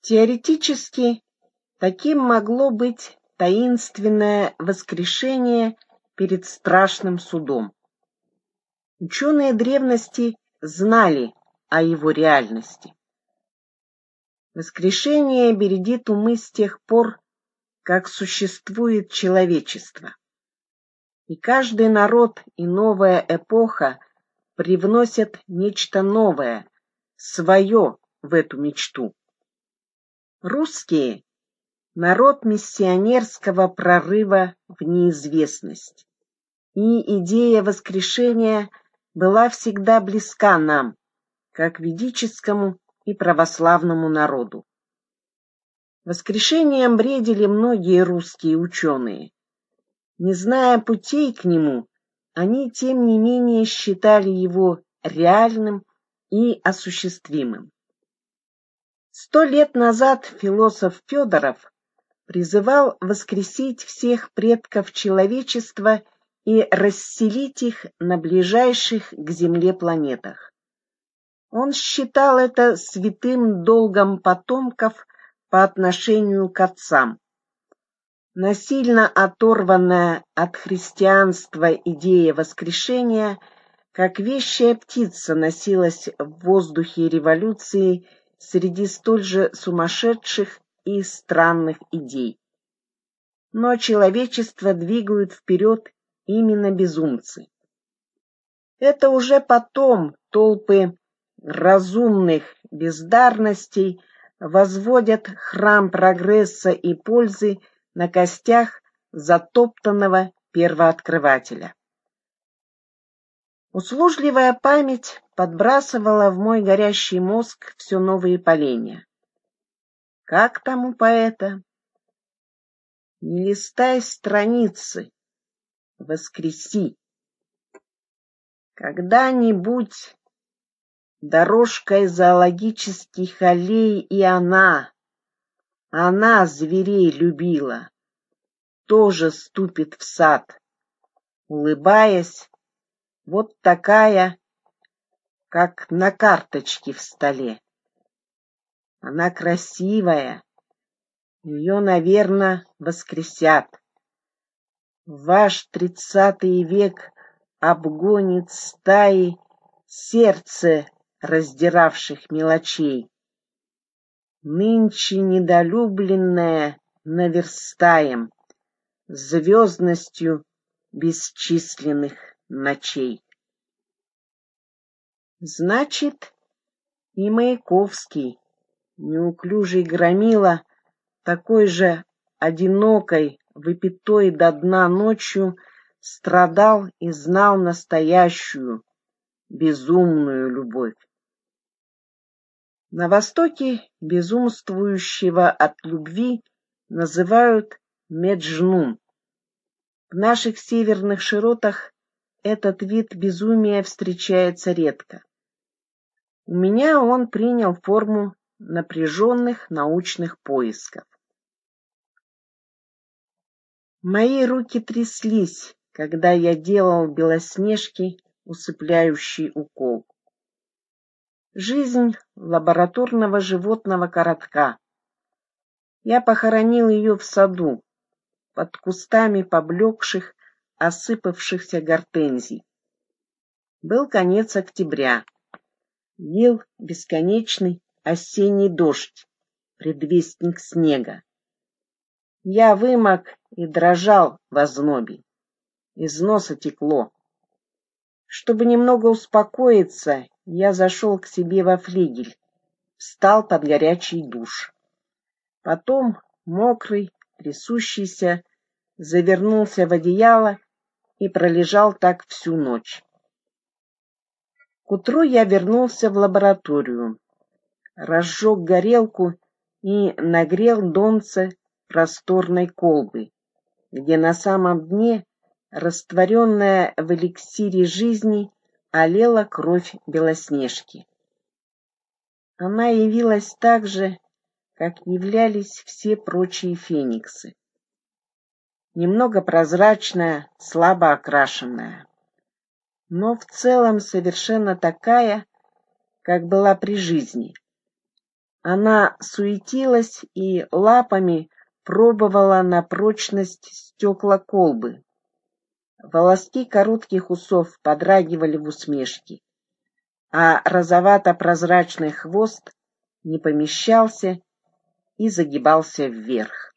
Теоретически, таким могло быть таинственное воскрешение перед страшным судом. Ученые древности знали о его реальности. Воскрешение бередит умы с тех пор, как существует человечество. И каждый народ и новая эпоха привносят нечто новое, свое в эту мечту. Русские — народ миссионерского прорыва в неизвестность. И идея воскрешения была всегда близка нам, как ведическому и православному народу. Воскрешением бредили многие русские ученые. Не зная путей к нему, они, тем не менее, считали его реальным и осуществимым. Сто лет назад философ Федоров призывал воскресить всех предков человечества и расселить их на ближайших к Земле планетах. Он считал это святым долгом потомков по отношению к отцам. Насильно оторванная от христианства идея воскрешения, как вещая птица носилась в воздухе революции среди столь же сумасшедших и странных идей. Но человечество двигают вперед именно безумцы. Это уже потом толпы разумных бездарностей возводят храм прогресса и пользы на костях затоптанного первооткрывателя. Услужливая память подбрасывала в мой горящий мозг все новые поленья. Как там у поэта? Не листай страницы, воскреси. Когда-нибудь дорожкой зоологических аллей и она, она зверей любила, тоже ступит в сад, улыбаясь, вот такая, как на карточке в столе. Она красивая, ее, наверное, воскресят. Ваш тридцатый век обгонит стаи сердце раздиравших мелочей. Нынче недолюбленное наверстаем звездностью бесчисленных ночей. Значит, и Маяковский, неуклюжий громила, такой же одинокой, выпитой до дна ночью, страдал и знал настоящую, безумную любовь. На Востоке безумствующего от любви называют меджнун. В наших северных широтах этот вид безумия встречается редко. У меня он принял форму напряженных научных поисков. Мои руки тряслись, когда я делал белоснежки усыпляющий укол. Жизнь лабораторного животного коротка. Я похоронил ее в саду, под кустами поблекших, осыпавшихся гортензий. Был конец октября. Лил бесконечный осенний дождь, предвестник снега. Я вымок и дрожал в ознобе. Из носа текло. Чтобы немного успокоиться, я зашел к себе во флигель, встал под горячий душ. Потом, мокрый, трясущийся, завернулся в одеяло и пролежал так всю ночь. К утру я вернулся в лабораторию, разжег горелку и нагрел донце просторной колбы, где на самом дне, растворенная в эликсире жизни, олела кровь Белоснежки. Она явилась так же, как являлись все прочие фениксы. Немного прозрачная, слабо окрашенная, но в целом совершенно такая, как была при жизни. Она суетилась и лапами пробовала на прочность стекла колбы. Волоски коротких усов подрагивали в усмешке, а розовато-прозрачный хвост не помещался и загибался вверх.